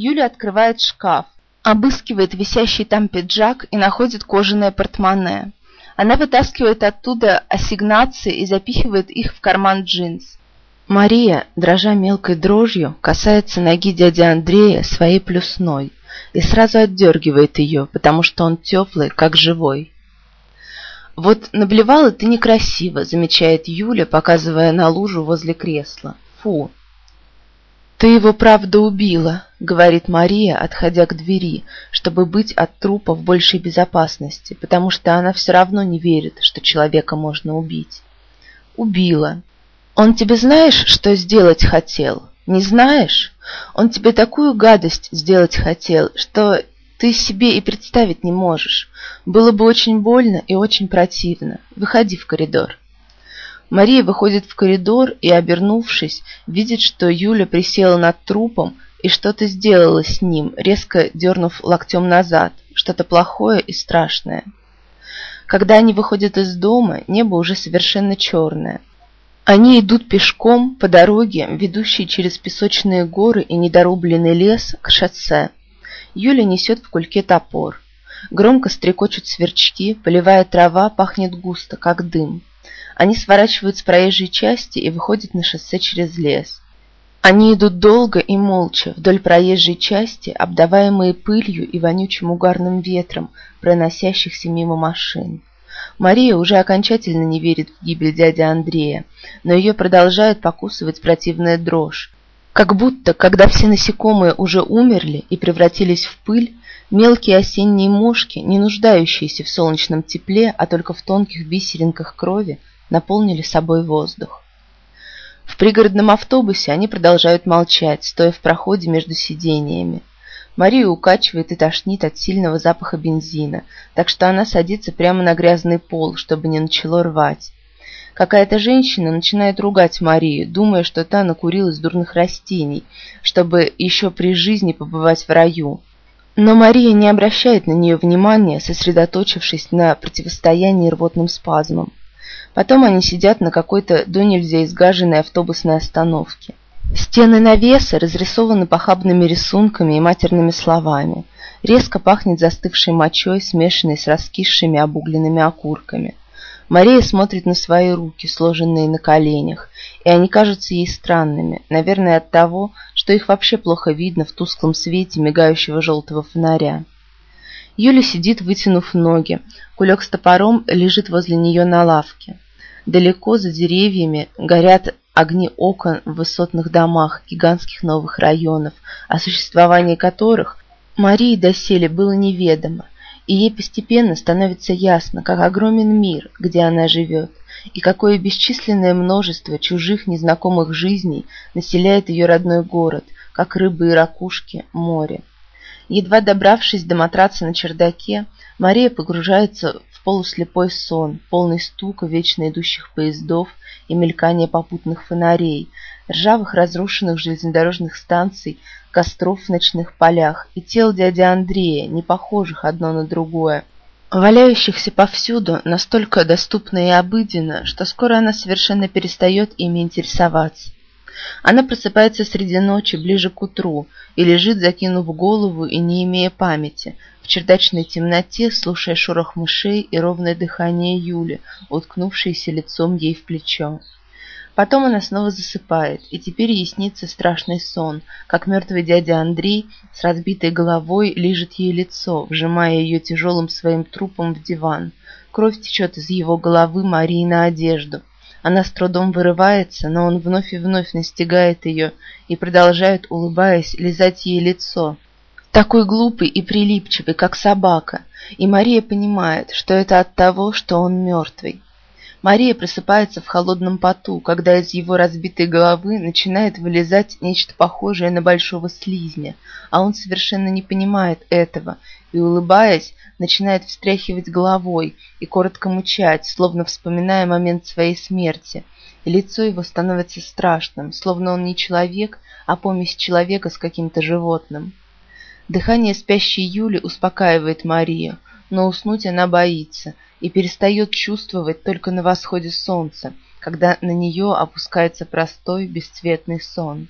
Юля открывает шкаф, обыскивает висящий там пиджак и находит кожаное портмоне. Она вытаскивает оттуда ассигнации и запихивает их в карман джинс. Мария, дрожа мелкой дрожью, касается ноги дяди Андрея своей плюсной и сразу отдергивает ее, потому что он теплый, как живой. «Вот наблевала ты некрасиво», — замечает Юля, показывая на лужу возле кресла. «Фу!» «Ты его правда убила», — говорит Мария, отходя к двери, чтобы быть от трупа в большей безопасности, потому что она все равно не верит, что человека можно убить. «Убила. Он тебе знаешь, что сделать хотел? Не знаешь? Он тебе такую гадость сделать хотел, что ты себе и представить не можешь. Было бы очень больно и очень противно. Выходи в коридор». Мария выходит в коридор и, обернувшись, видит, что Юля присела над трупом и что-то сделала с ним, резко дернув локтем назад, что-то плохое и страшное. Когда они выходят из дома, небо уже совершенно черное. Они идут пешком по дороге, ведущей через песочные горы и недорубленный лес к шоссе. Юля несет в кульке топор. Громко стрекочут сверчки, полевая трава пахнет густо, как дым. Они сворачивают с проезжей части и выходят на шоссе через лес. Они идут долго и молча вдоль проезжей части, обдаваемые пылью и вонючим угарным ветром, проносящихся мимо машин. Мария уже окончательно не верит в гибель дяди Андрея, но ее продолжает покусывать противная дрожь. Как будто, когда все насекомые уже умерли и превратились в пыль, мелкие осенние мошки, не нуждающиеся в солнечном тепле, а только в тонких бисеринках крови, наполнили собой воздух. В пригородном автобусе они продолжают молчать, стоя в проходе между сидениями. Марию укачивает и тошнит от сильного запаха бензина, так что она садится прямо на грязный пол, чтобы не начало рвать. Какая-то женщина начинает ругать Марию, думая, что та накурилась дурных растений, чтобы еще при жизни побывать в раю. Но Мария не обращает на нее внимания, сосредоточившись на противостоянии рвотным спазмам. Потом они сидят на какой-то до нельзя изгаженной автобусной остановке. Стены навеса разрисованы похабными рисунками и матерными словами. Резко пахнет застывшей мочой, смешанной с раскисшими обугленными окурками. Мария смотрит на свои руки, сложенные на коленях, и они кажутся ей странными, наверное, от того, что их вообще плохо видно в тусклом свете мигающего желтого фонаря. Юля сидит, вытянув ноги. Кулек с топором лежит возле нее на лавке. Далеко за деревьями горят огни окон в высотных домах гигантских новых районов, о существовании которых Марии доселе было неведомо, и ей постепенно становится ясно, как огромен мир, где она живет, и какое бесчисленное множество чужих незнакомых жизней населяет ее родной город, как рыбы и ракушки море. Едва добравшись до матраца на чердаке, Мария погружается полуслепой сон, полный стука вечно идущих поездов и мелькания попутных фонарей, ржавых разрушенных железнодорожных станций, костров в ночных полях и тел дяди Андрея, не похожих одно на другое, валяющихся повсюду, настолько доступно и обыденно, что скоро она совершенно перестает ими интересоваться. Она просыпается среди ночи, ближе к утру, и лежит, закинув голову и не имея памяти, в чердачной темноте, слушая шорох мышей и ровное дыхание Юли, уткнувшейся лицом ей в плечо. Потом она снова засыпает, и теперь ей снится страшный сон, как мертвый дядя Андрей с разбитой головой лижет ей лицо, вжимая ее тяжелым своим трупом в диван. Кровь течет из его головы Марии на одежду. Она с трудом вырывается, но он вновь и вновь настигает ее и продолжает, улыбаясь, лизать ей лицо, такой глупый и прилипчивый, как собака, и Мария понимает, что это от того, что он мертвый. Мария просыпается в холодном поту, когда из его разбитой головы начинает вылезать нечто похожее на большого слизня, а он совершенно не понимает этого и, улыбаясь, начинает встряхивать головой и коротко мучать, словно вспоминая момент своей смерти, и лицо его становится страшным, словно он не человек, а помесь человека с каким-то животным. Дыхание спящей Юли успокаивает Марию, но уснуть она боится и перестает чувствовать только на восходе солнца, когда на нее опускается простой бесцветный сон.